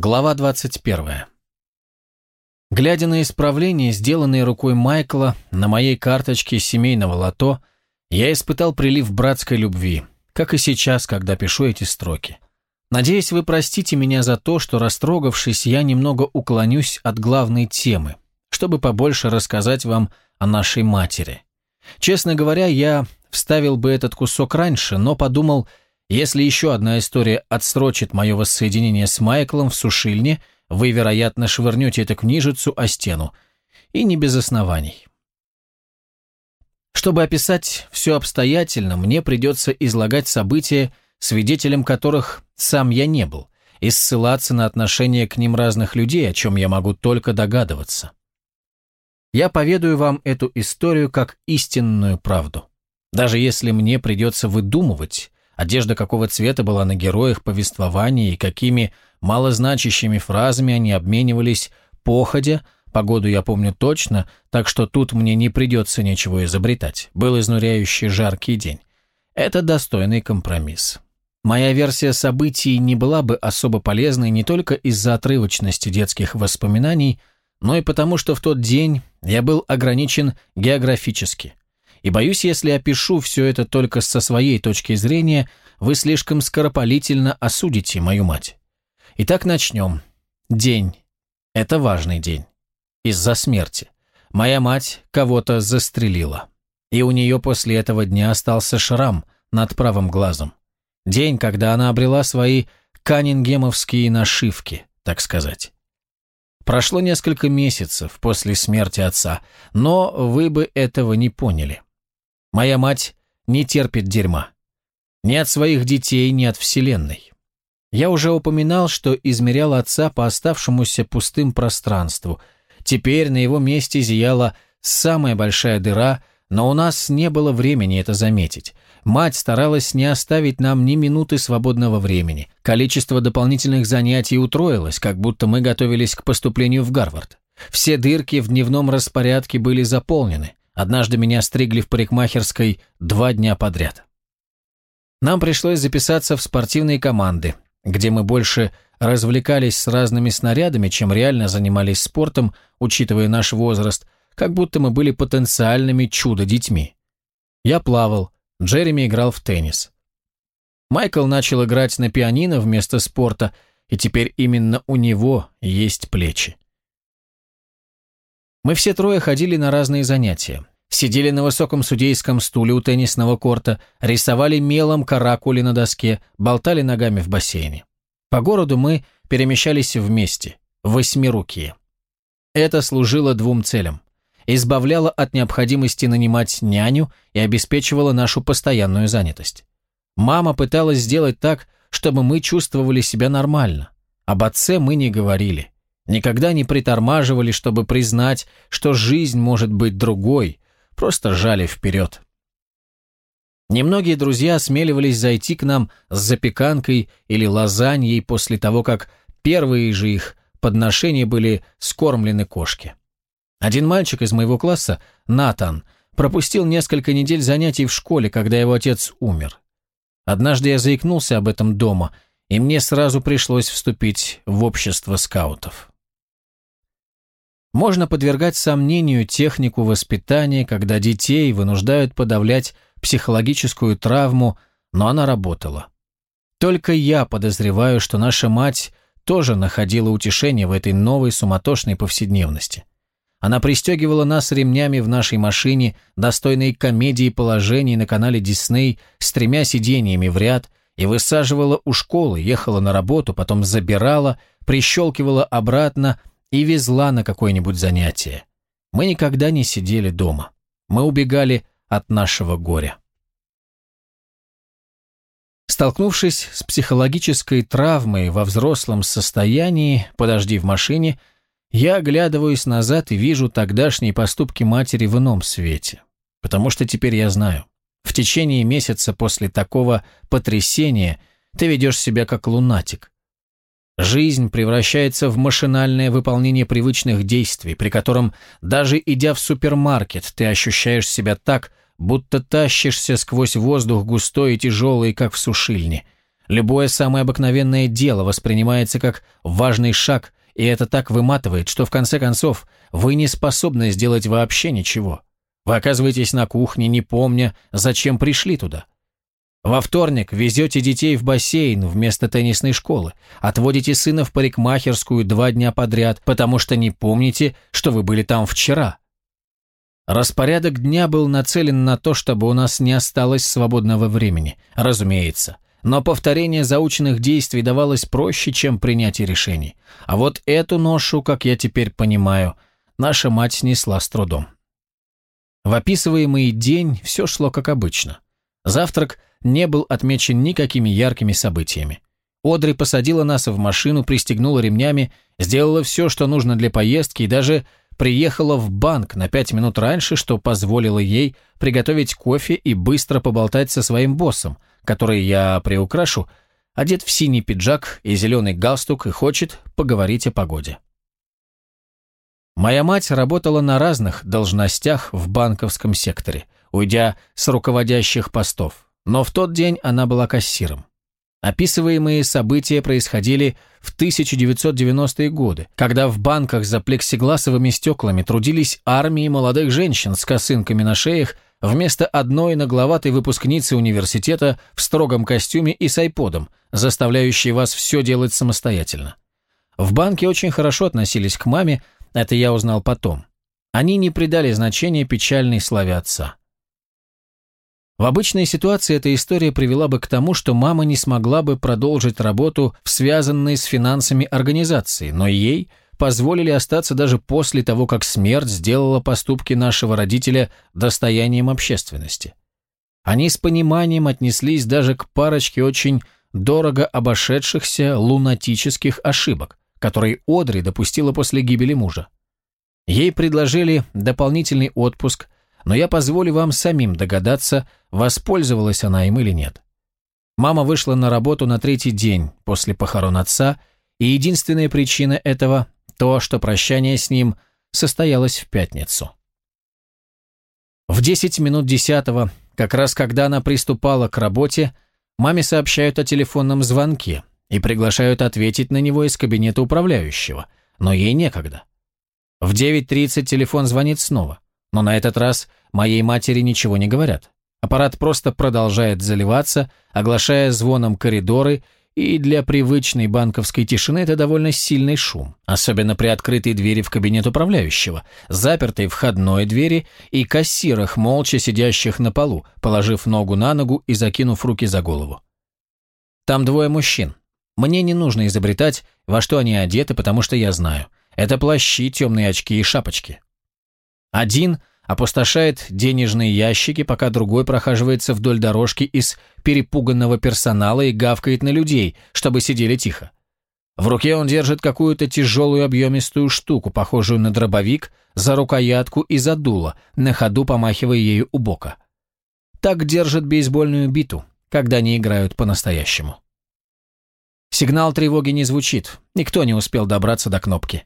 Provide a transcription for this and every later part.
Глава 21. Глядя на исправления, сделанные рукой Майкла на моей карточке семейного лото, я испытал прилив братской любви, как и сейчас, когда пишу эти строки. Надеюсь, вы простите меня за то, что, растрогавшись, я немного уклонюсь от главной темы, чтобы побольше рассказать вам о нашей матери. Честно говоря, я вставил бы этот кусок раньше, но подумал, если еще одна история отсрочит мое воссоединение с Майклом в сушильне, вы, вероятно, швырнете эту книжицу о стену. И не без оснований. Чтобы описать все обстоятельно, мне придется излагать события, свидетелем которых сам я не был, и ссылаться на отношение к ним разных людей, о чем я могу только догадываться. Я поведаю вам эту историю как истинную правду. Даже если мне придется выдумывать, одежда какого цвета была на героях повествования и какими малозначащими фразами они обменивались походя, погоду я помню точно, так что тут мне не придется ничего изобретать. Был изнуряющий жаркий день. Это достойный компромисс. Моя версия событий не была бы особо полезной не только из-за отрывочности детских воспоминаний, но и потому, что в тот день я был ограничен географически. И боюсь, если опишу все это только со своей точки зрения, вы слишком скоропалительно осудите мою мать. Итак, начнем. День. Это важный день. Из-за смерти. Моя мать кого-то застрелила. И у нее после этого дня остался шрам над правым глазом. День, когда она обрела свои каннингемовские нашивки, так сказать. Прошло несколько месяцев после смерти отца, но вы бы этого не поняли. Моя мать не терпит дерьма. Ни от своих детей, ни от Вселенной. Я уже упоминал, что измерял отца по оставшемуся пустым пространству. Теперь на его месте зияла самая большая дыра, но у нас не было времени это заметить. Мать старалась не оставить нам ни минуты свободного времени. Количество дополнительных занятий утроилось, как будто мы готовились к поступлению в Гарвард. Все дырки в дневном распорядке были заполнены. Однажды меня стригли в парикмахерской два дня подряд. Нам пришлось записаться в спортивные команды, где мы больше развлекались с разными снарядами, чем реально занимались спортом, учитывая наш возраст, как будто мы были потенциальными чудо-детьми. Я плавал, Джереми играл в теннис. Майкл начал играть на пианино вместо спорта, и теперь именно у него есть плечи. Мы все трое ходили на разные занятия. Сидели на высоком судейском стуле у теннисного корта, рисовали мелом каракули на доске, болтали ногами в бассейне. По городу мы перемещались вместе, восьмирукие. Это служило двум целям. Избавляло от необходимости нанимать няню и обеспечивало нашу постоянную занятость. Мама пыталась сделать так, чтобы мы чувствовали себя нормально. Об отце мы не говорили. Никогда не притормаживали, чтобы признать, что жизнь может быть другой, просто жали вперед. Немногие друзья осмеливались зайти к нам с запеканкой или лазаньей после того, как первые же их подношения были скормлены кошке. Один мальчик из моего класса, Натан, пропустил несколько недель занятий в школе, когда его отец умер. Однажды я заикнулся об этом дома, и мне сразу пришлось вступить в общество скаутов. Можно подвергать сомнению технику воспитания, когда детей вынуждают подавлять психологическую травму, но она работала. Только я подозреваю, что наша мать тоже находила утешение в этой новой суматошной повседневности. Она пристегивала нас ремнями в нашей машине, достойной комедии положений на канале Дисней с тремя сидениями в ряд, и высаживала у школы, ехала на работу, потом забирала, прищелкивала обратно, и везла на какое-нибудь занятие. Мы никогда не сидели дома. Мы убегали от нашего горя. Столкнувшись с психологической травмой во взрослом состоянии, подожди в машине, я оглядываюсь назад и вижу тогдашние поступки матери в ином свете. Потому что теперь я знаю, в течение месяца после такого потрясения ты ведешь себя как лунатик, Жизнь превращается в машинальное выполнение привычных действий, при котором, даже идя в супермаркет, ты ощущаешь себя так, будто тащишься сквозь воздух густой и тяжелый, как в сушильне. Любое самое обыкновенное дело воспринимается как важный шаг, и это так выматывает, что в конце концов вы не способны сделать вообще ничего. Вы оказываетесь на кухне, не помня, зачем пришли туда. Во вторник везете детей в бассейн вместо теннисной школы, отводите сына в парикмахерскую два дня подряд, потому что не помните, что вы были там вчера. Распорядок дня был нацелен на то, чтобы у нас не осталось свободного времени, разумеется. Но повторение заученных действий давалось проще, чем принятие решений. А вот эту ношу, как я теперь понимаю, наша мать снесла с трудом. В описываемый день все шло как обычно. Завтрак не был отмечен никакими яркими событиями. Одри посадила нас в машину, пристегнула ремнями, сделала все, что нужно для поездки, и даже приехала в банк на пять минут раньше, что позволило ей приготовить кофе и быстро поболтать со своим боссом, который я приукрашу, одет в синий пиджак и зеленый галстук и хочет поговорить о погоде. Моя мать работала на разных должностях в банковском секторе, уйдя с руководящих постов, но в тот день она была кассиром. Описываемые события происходили в 1990-е годы, когда в банках за плексигласовыми стеклами трудились армии молодых женщин с косынками на шеях вместо одной нагловатой выпускницы университета в строгом костюме и с айподом, заставляющей вас все делать самостоятельно. В банке очень хорошо относились к маме, это я узнал потом. Они не придали значения печальной славе отца. В обычной ситуации эта история привела бы к тому, что мама не смогла бы продолжить работу в связанной с финансами организации, но ей позволили остаться даже после того, как смерть сделала поступки нашего родителя достоянием общественности. Они с пониманием отнеслись даже к парочке очень дорого обошедшихся лунатических ошибок, которые Одри допустила после гибели мужа. Ей предложили дополнительный отпуск – но я позволю вам самим догадаться, воспользовалась она им или нет. Мама вышла на работу на третий день после похорон отца, и единственная причина этого – то, что прощание с ним состоялось в пятницу. В 10 минут десятого, как раз когда она приступала к работе, маме сообщают о телефонном звонке и приглашают ответить на него из кабинета управляющего, но ей некогда. В 9.30 телефон звонит снова. Но на этот раз моей матери ничего не говорят. Аппарат просто продолжает заливаться, оглашая звоном коридоры, и для привычной банковской тишины это довольно сильный шум, особенно при открытой двери в кабинет управляющего, запертой входной двери и кассирах, молча сидящих на полу, положив ногу на ногу и закинув руки за голову. Там двое мужчин. Мне не нужно изобретать, во что они одеты, потому что я знаю. Это плащи, темные очки и шапочки. Один опустошает денежные ящики, пока другой прохаживается вдоль дорожки из перепуганного персонала и гавкает на людей, чтобы сидели тихо. В руке он держит какую-то тяжелую объемистую штуку, похожую на дробовик, за рукоятку и за дуло, на ходу помахивая ею у бока. Так держит бейсбольную биту, когда не играют по-настоящему. Сигнал тревоги не звучит, никто не успел добраться до кнопки.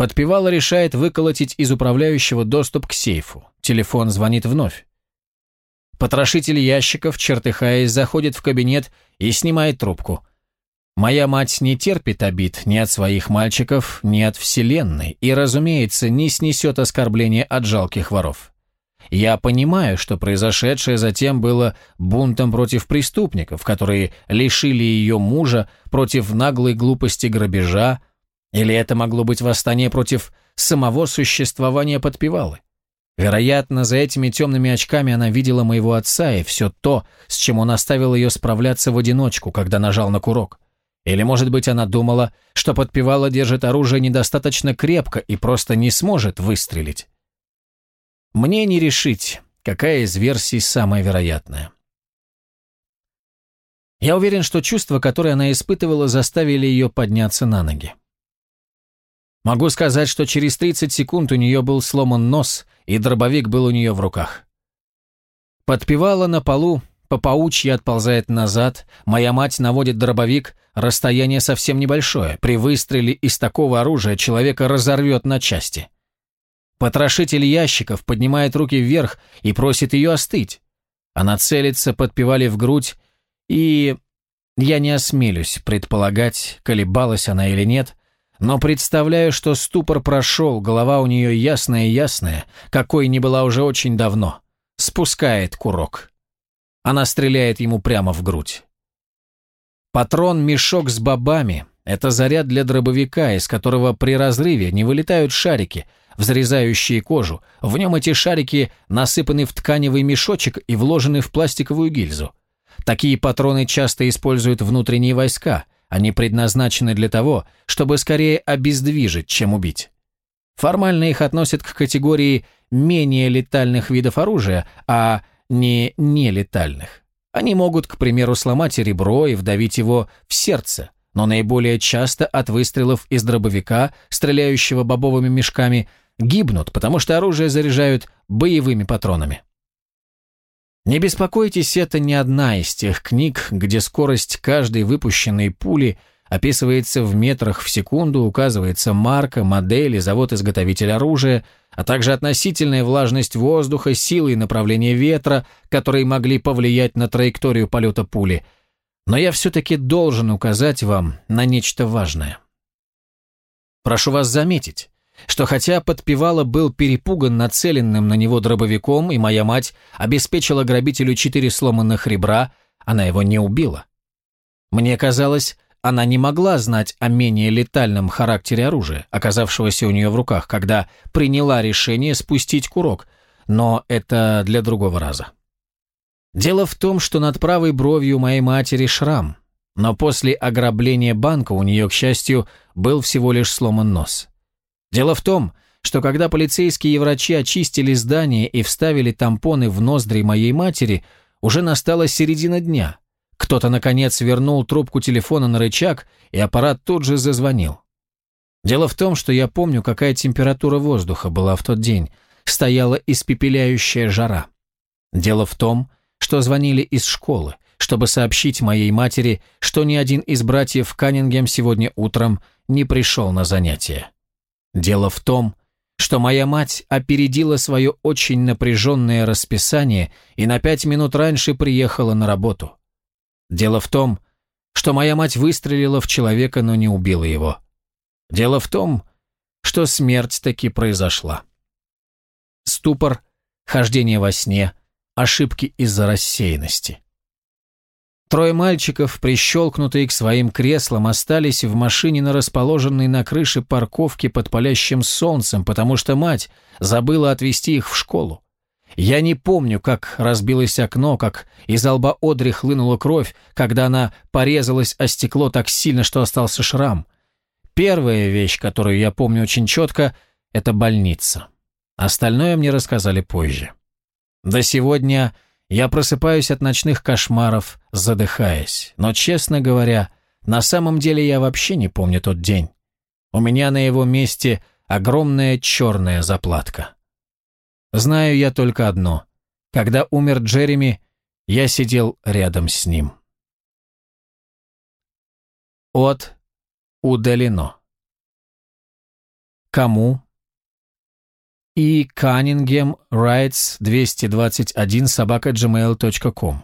Подпевала решает выколотить из управляющего доступ к сейфу. Телефон звонит вновь. Потрошитель ящиков, чертыхаясь, заходит в кабинет и снимает трубку. Моя мать не терпит обид ни от своих мальчиков, ни от Вселенной, и, разумеется, не снесет оскорбления от жалких воров. Я понимаю, что произошедшее затем было бунтом против преступников, которые лишили ее мужа против наглой глупости грабежа, или это могло быть восстание против самого существования подпевалы? Вероятно, за этими темными очками она видела моего отца и все то, с чем он оставил ее справляться в одиночку, когда нажал на курок. Или, может быть, она думала, что подпевала держит оружие недостаточно крепко и просто не сможет выстрелить. Мне не решить, какая из версий самая вероятная. Я уверен, что чувства, которые она испытывала, заставили ее подняться на ноги. Могу сказать, что через 30 секунд у нее был сломан нос, и дробовик был у нее в руках. Подпевала на полу, по паучьи отползает назад, моя мать наводит дробовик, расстояние совсем небольшое, при выстреле из такого оружия человека разорвет на части. Потрошитель ящиков поднимает руки вверх и просит ее остыть. Она целится, подпевали в грудь, и Я не осмелюсь предполагать, колебалась она или нет, но представляю, что ступор прошел, голова у нее ясная-ясная, какой не была уже очень давно. Спускает курок. Она стреляет ему прямо в грудь. Патрон-мешок с бобами — это заряд для дробовика, из которого при разрыве не вылетают шарики, взрезающие кожу. В нем эти шарики насыпаны в тканевый мешочек и вложены в пластиковую гильзу. Такие патроны часто используют внутренние войска. Они предназначены для того, чтобы скорее обездвижить, чем убить. Формально их относят к категории менее летальных видов оружия, а не нелетальных. Они могут, к примеру, сломать ребро и вдавить его в сердце, но наиболее часто от выстрелов из дробовика, стреляющего бобовыми мешками, гибнут, потому что оружие заряжают боевыми патронами. Не беспокойтесь, это не одна из тех книг, где скорость каждой выпущенной пули описывается в метрах в секунду, указывается марка, модель и завод-изготовитель оружия, а также относительная влажность воздуха, силы и направление ветра, которые могли повлиять на траекторию полета пули. Но я все-таки должен указать вам на нечто важное. Прошу вас заметить, что хотя подпевала был перепуган нацеленным на него дробовиком, и моя мать обеспечила грабителю четыре сломанных ребра, она его не убила. Мне казалось, она не могла знать о менее летальном характере оружия, оказавшегося у нее в руках, когда приняла решение спустить курок, но это для другого раза. Дело в том, что над правой бровью моей матери шрам, но после ограбления банка у нее, к счастью, был всего лишь сломан нос. Дело в том, что когда полицейские и врачи очистили здание и вставили тампоны в ноздри моей матери, уже настала середина дня. Кто-то, наконец, вернул трубку телефона на рычаг, и аппарат тут же зазвонил. Дело в том, что я помню, какая температура воздуха была в тот день. Стояла испепеляющая жара. Дело в том, что звонили из школы, чтобы сообщить моей матери, что ни один из братьев Каннингем сегодня утром не пришел на занятия. Дело в том, что моя мать опередила свое очень напряженное расписание и на пять минут раньше приехала на работу. Дело в том, что моя мать выстрелила в человека, но не убила его. Дело в том, что смерть таки произошла. Ступор, хождение во сне, ошибки из-за рассеянности. Трое мальчиков, прищелкнутые к своим креслам, остались в машине на расположенной на крыше парковки под палящим солнцем, потому что мать забыла отвезти их в школу. Я не помню, как разбилось окно, как из лба Одри хлынула кровь, когда она порезалась о стекло так сильно, что остался шрам. Первая вещь, которую я помню очень четко, это больница. Остальное мне рассказали позже. До сегодня я просыпаюсь от ночных кошмаров, задыхаясь. Но, честно говоря, на самом деле я вообще не помню тот день. У меня на его месте огромная черная заплатка. Знаю я только одно. Когда умер Джереми, я сидел рядом с ним. От удалено. Кому и Cunningham Rights 221 собака gmail.com.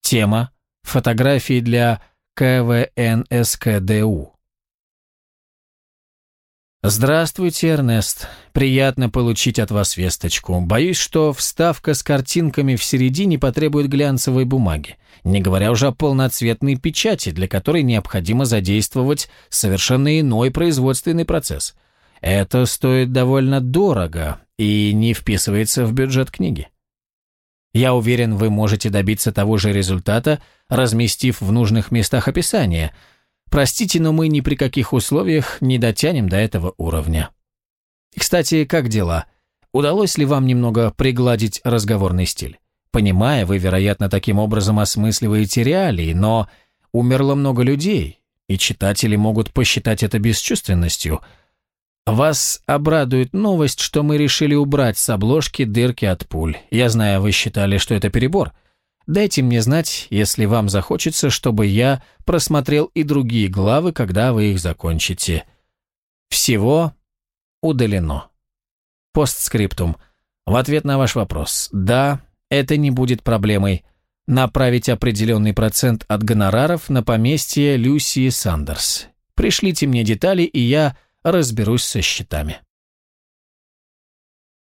Тема «Фотографии для КВНСКДУ». Здравствуйте, Эрнест. Приятно получить от вас весточку. Боюсь, что вставка с картинками в середине потребует глянцевой бумаги, не говоря уже о полноцветной печати, для которой необходимо задействовать совершенно иной производственный процесс – это стоит довольно дорого и не вписывается в бюджет книги. Я уверен, вы можете добиться того же результата, разместив в нужных местах описание. Простите, но мы ни при каких условиях не дотянем до этого уровня. Кстати, как дела? Удалось ли вам немного пригладить разговорный стиль? Понимая, вы, вероятно, таким образом осмысливаете реалии, но умерло много людей, и читатели могут посчитать это бесчувственностью – вас обрадует новость, что мы решили убрать с обложки дырки от пуль. Я знаю, вы считали, что это перебор. Дайте мне знать, если вам захочется, чтобы я просмотрел и другие главы, когда вы их закончите. Всего удалено. Постскриптум. В ответ на ваш вопрос. Да, это не будет проблемой, направить определенный процент от гонораров на поместье Люсии Сандерс. Пришлите мне детали, и я разберусь со счетами.